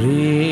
Re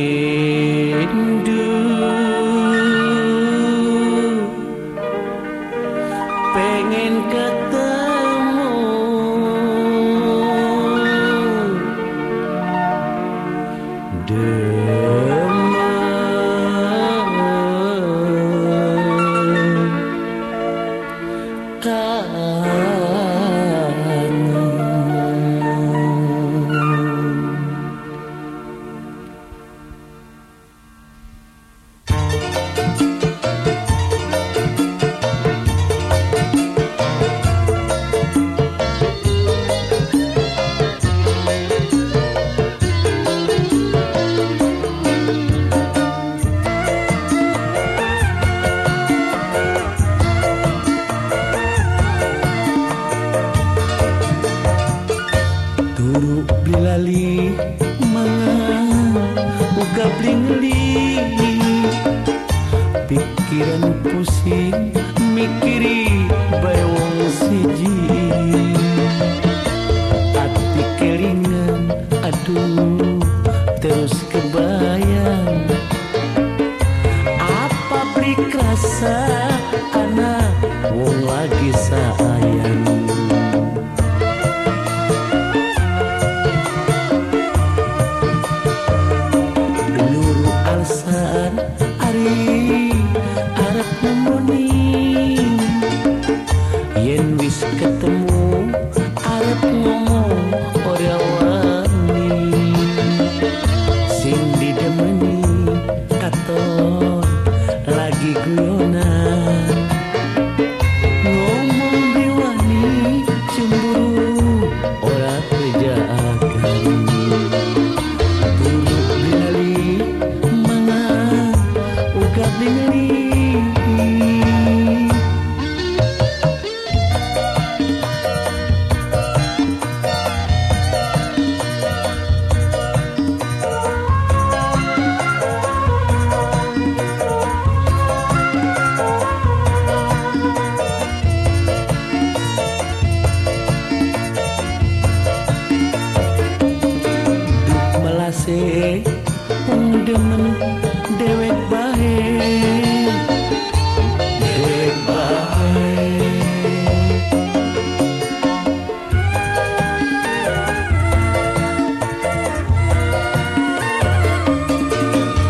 uga blingli pikiran pusing mikiri bae wong siji. Ati kelingan aduh terus kebayang. Apa rasa anak wong lagi sayang melase wong demen dewek bae dewek bae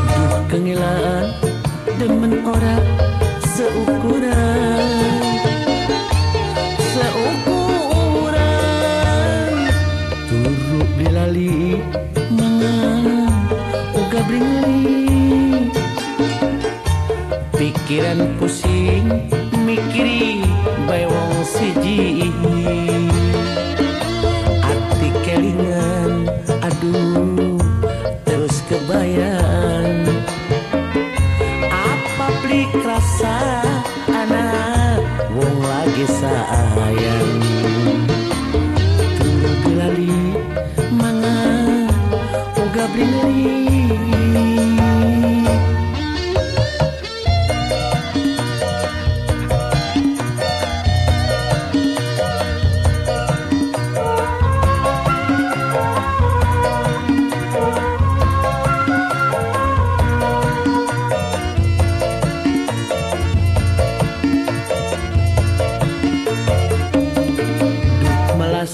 Duk kengilaan demen ora seukuran pusing mikiri baywong siji arti kelingan aduh terus kebayang. Apa pelik rasa anak wong lagi sayang.